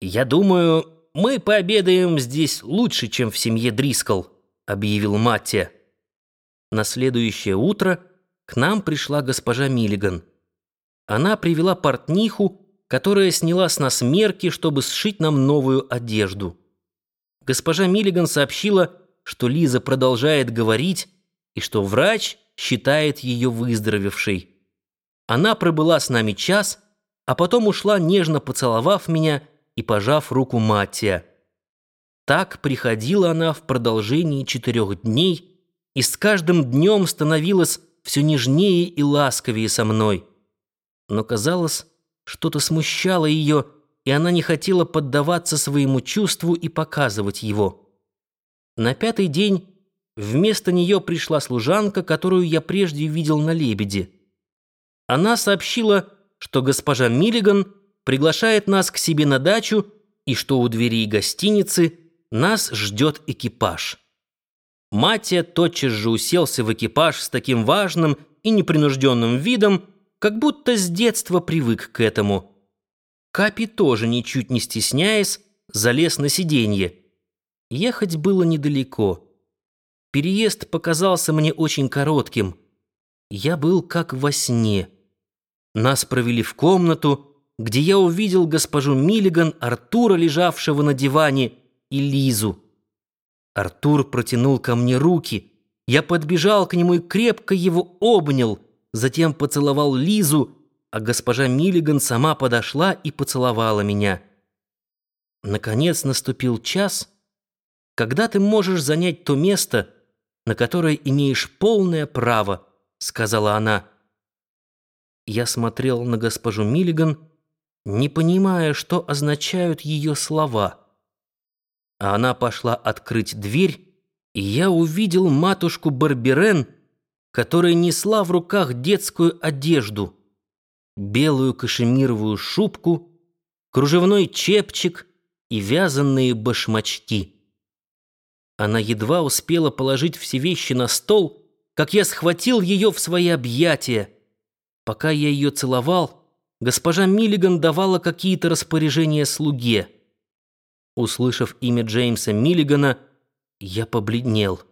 «Я думаю, мы пообедаем здесь лучше, чем в семье Дрискл», — объявил Маттия. На следующее утро к нам пришла госпожа Миллиган. Она привела портниху, которая сняла с нас мерки, чтобы сшить нам новую одежду. Госпожа Миллиган сообщила, что Лиза продолжает говорить и что врач считает ее выздоровевшей. Она пробыла с нами час, а потом ушла, нежно поцеловав меня и пожав руку Маттия. Так приходила она в продолжении четырех дней и с каждым днем становилась все нежнее и ласковее со мной. Но, казалось, что-то смущало ее, и она не хотела поддаваться своему чувству и показывать его. На пятый день вместо нее пришла служанка, которую я прежде видел на «Лебеде». Она сообщила, что госпожа Миллиган приглашает нас к себе на дачу и что у дверей гостиницы нас ждет экипаж. Матья тотчас же уселся в экипаж с таким важным и непринужденным видом, как будто с детства привык к этому. Капи тоже, ничуть не стесняясь, залез на сиденье. Ехать было недалеко. Переезд показался мне очень коротким. Я был как во сне. Нас провели в комнату, где я увидел госпожу Миллиган, Артура, лежавшего на диване, и Лизу. Артур протянул ко мне руки. Я подбежал к нему и крепко его обнял, затем поцеловал Лизу, а госпожа Миллиган сама подошла и поцеловала меня. Наконец наступил час, когда ты можешь занять то место, на которое имеешь полное право, сказала она. Я смотрел на госпожу Миллиган, не понимая, что означают ее слова. А она пошла открыть дверь, и я увидел матушку Барберен, которая несла в руках детскую одежду, белую кашемировую шубку, кружевной чепчик и вязаные башмачки. Она едва успела положить все вещи на стол, как я схватил ее в свои объятия — Пока я ее целовал, госпожа Миллиган давала какие-то распоряжения слуге. Услышав имя Джеймса Миллигана, я побледнел.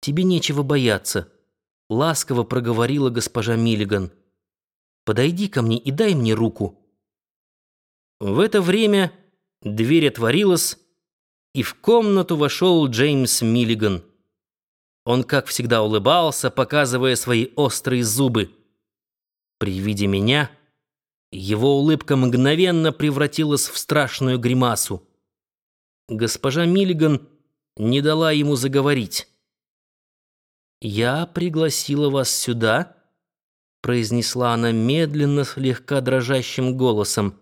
«Тебе нечего бояться», — ласково проговорила госпожа Миллиган. «Подойди ко мне и дай мне руку». В это время дверь отворилась, и в комнату вошел Джеймс Миллиган. Он, как всегда, улыбался, показывая свои острые зубы. При виде меня его улыбка мгновенно превратилась в страшную гримасу. Госпожа Миллиган не дала ему заговорить. «Я пригласила вас сюда», — произнесла она медленно, слегка дрожащим голосом,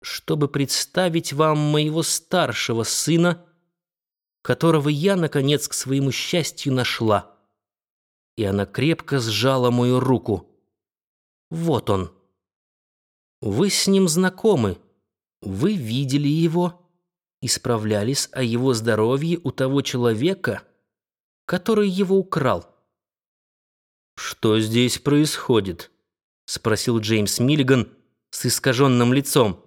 «чтобы представить вам моего старшего сына, которого я, наконец, к своему счастью нашла». И она крепко сжала мою руку. Вот он. Вы с ним знакомы. Вы видели его и справлялись о его здоровье у того человека, который его украл. «Что здесь происходит?» — спросил Джеймс Миллиган с искаженным лицом.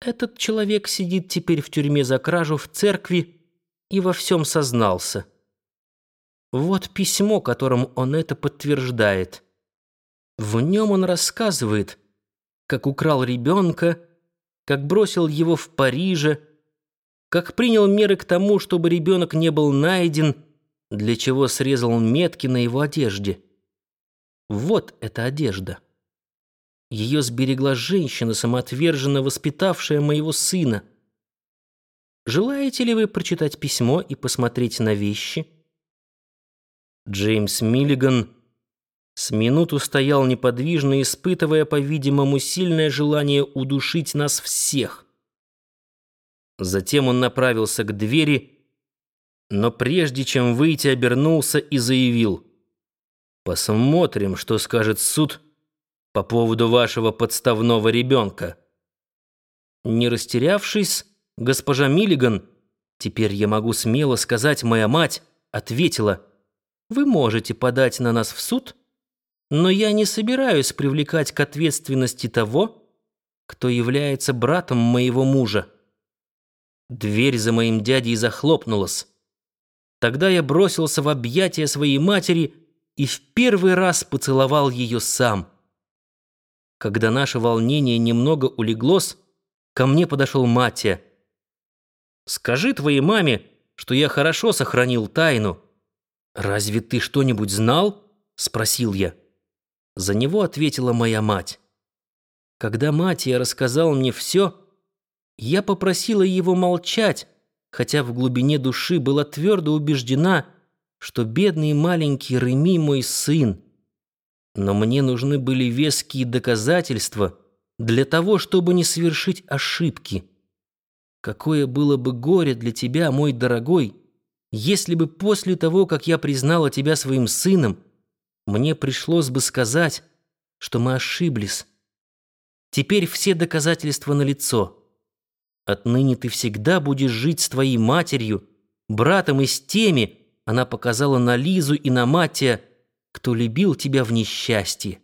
«Этот человек сидит теперь в тюрьме за кражу в церкви и во всем сознался. Вот письмо, которым он это подтверждает». В нем он рассказывает, как украл ребенка, как бросил его в Париже, как принял меры к тому, чтобы ребенок не был найден, для чего срезал метки на его одежде. Вот эта одежда. Ее сберегла женщина, самоотверженно воспитавшая моего сына. Желаете ли вы прочитать письмо и посмотреть на вещи? Джеймс Миллиган с минуту стоял неподвижно, испытывая, по-видимому, сильное желание удушить нас всех. Затем он направился к двери, но прежде чем выйти, обернулся и заявил. «Посмотрим, что скажет суд по поводу вашего подставного ребенка». Не растерявшись, госпожа Миллиган, теперь я могу смело сказать, моя мать, ответила, «Вы можете подать на нас в суд?» Но я не собираюсь привлекать к ответственности того, кто является братом моего мужа. Дверь за моим дядей захлопнулась. Тогда я бросился в объятия своей матери и в первый раз поцеловал ее сам. Когда наше волнение немного улеглось, ко мне подошел Матя. «Скажи твоей маме, что я хорошо сохранил тайну». «Разве ты что-нибудь знал?» — спросил я. За него ответила моя мать. Когда Матия рассказал мне все, я попросила его молчать, хотя в глубине души была твердо убеждена, что бедный маленький Реми мой сын. Но мне нужны были веские доказательства для того, чтобы не совершить ошибки. Какое было бы горе для тебя, мой дорогой, если бы после того, как я признала тебя своим сыном, мне пришлось бы сказать, что мы ошиблись. Теперь все доказательства налицо. Отныне ты всегда будешь жить с твоей матерью, братом и с теми, она показала на Лизу и на Матия, кто любил тебя в несчастье.